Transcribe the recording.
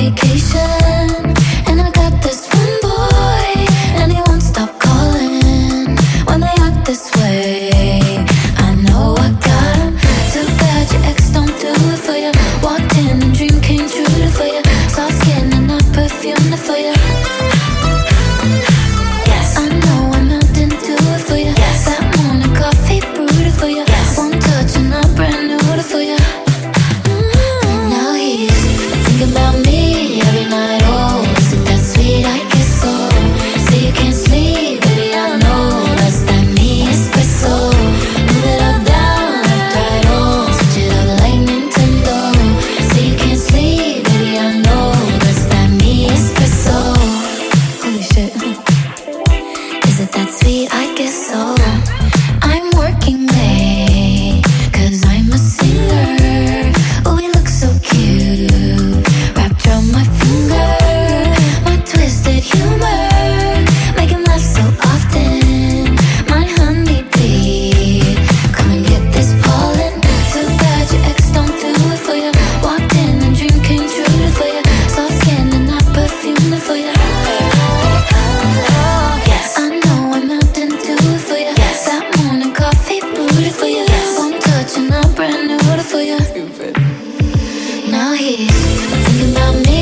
vacation. that sweet I out here, thinking about me.